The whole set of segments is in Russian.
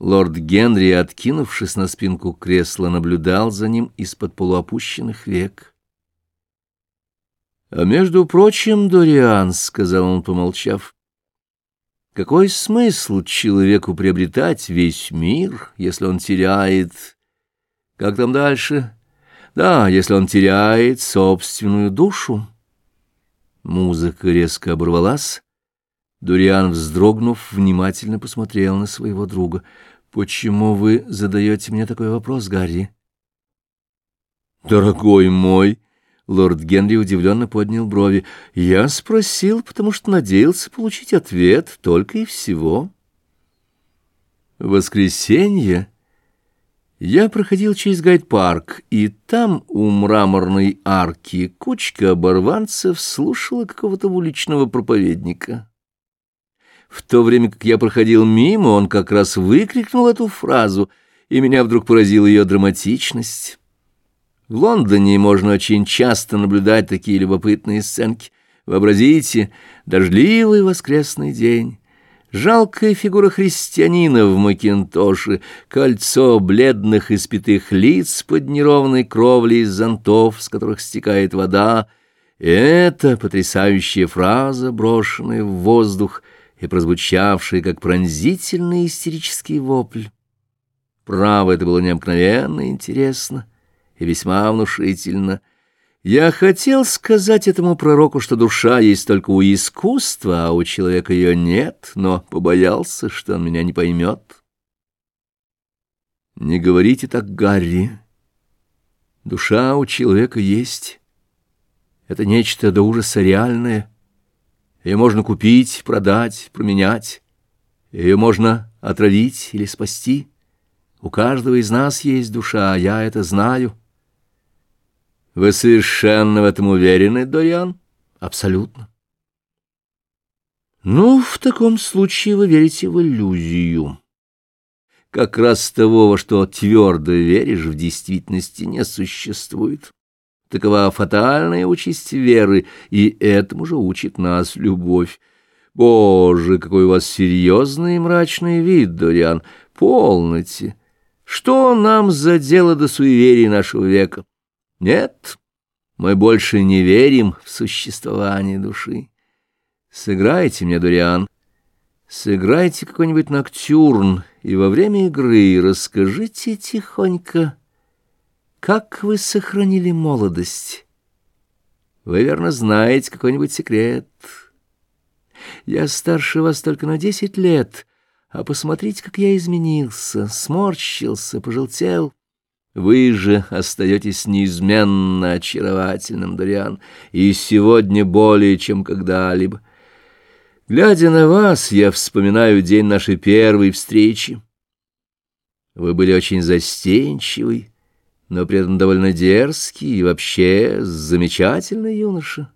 Лорд Генри, откинувшись на спинку кресла, наблюдал за ним из-под полуопущенных век. — А между прочим, Дориан, — сказал он, помолчав, — какой смысл человеку приобретать весь мир, если он теряет... Как там дальше? Да, если он теряет собственную душу. Музыка резко оборвалась. Дуриан, вздрогнув, внимательно посмотрел на своего друга. «Почему вы задаете мне такой вопрос, Гарри?» «Дорогой мой!» — лорд Генри удивленно поднял брови. «Я спросил, потому что надеялся получить ответ только и всего». В воскресенье я проходил через гайд-парк, и там у мраморной арки кучка оборванцев слушала какого-то уличного проповедника. В то время как я проходил мимо, он как раз выкрикнул эту фразу, и меня вдруг поразила ее драматичность. В Лондоне можно очень часто наблюдать такие любопытные сценки. Вообразите, дождливый воскресный день. Жалкая фигура христианина в макинтоше, кольцо бледных испитых лиц под неровной кровлей из зонтов, с которых стекает вода. Это потрясающая фраза, брошенная в воздух — и прозвучавший, как пронзительный истерический вопль. Право, это было необыкновенно интересно и весьма внушительно. Я хотел сказать этому пророку, что душа есть только у искусства, а у человека ее нет, но побоялся, что он меня не поймет. Не говорите так, Гарри. Душа у человека есть. Это нечто до ужаса реальное — ее можно купить, продать, променять. Ее можно отравить или спасти. У каждого из нас есть душа, я это знаю. Вы совершенно в этом уверены, Дориан? Абсолютно. Ну, в таком случае вы верите в иллюзию. Как раз того, во что твердо веришь, в действительности не существует. Такова фатальная участь веры, и этому же учит нас любовь. Боже, какой у вас серьезный и мрачный вид, Дориан! Полноте! Что нам за дело до суеверий нашего века? Нет, мы больше не верим в существование души. Сыграйте мне, Дориан, сыграйте какой-нибудь ноктюрн, и во время игры расскажите тихонько как вы сохранили молодость? Вы, верно, знаете какой-нибудь секрет. Я старше вас только на десять лет, а посмотрите, как я изменился, сморщился, пожелтел. Вы же остаетесь неизменно очаровательным, Дориан, и сегодня более, чем когда-либо. Глядя на вас, я вспоминаю день нашей первой встречи. Вы были очень застенчивый, но при этом довольно дерзкий и вообще замечательный юноша.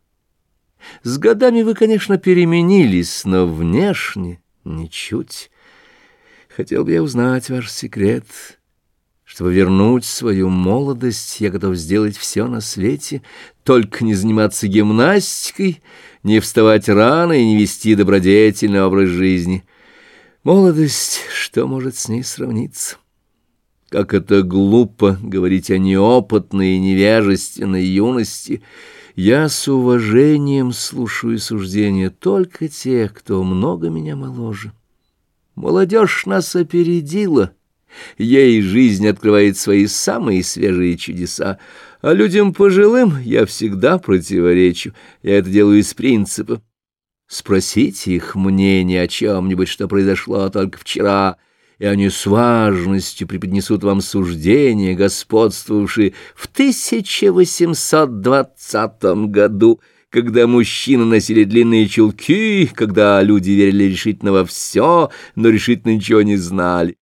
С годами вы, конечно, переменились, но внешне ничуть. Хотел бы я узнать ваш секрет. Чтобы вернуть свою молодость, я готов сделать все на свете, только не заниматься гимнастикой, не вставать рано и не вести добродетельный образ жизни. Молодость, что может с ней сравниться?» Как это глупо говорить о неопытной и невежественной юности. Я с уважением слушаю суждения только тех, кто много меня моложе. Молодежь нас опередила. Ей жизнь открывает свои самые свежие чудеса, а людям пожилым я всегда противоречу. Я это делаю из принципа. Спросите их мнение о чем-нибудь, что произошло только вчера — и они с важностью преподнесут вам суждения, господствовавшие в 1820 году, когда мужчины носили длинные чулки, когда люди верили решительно во все, но решительно ничего не знали.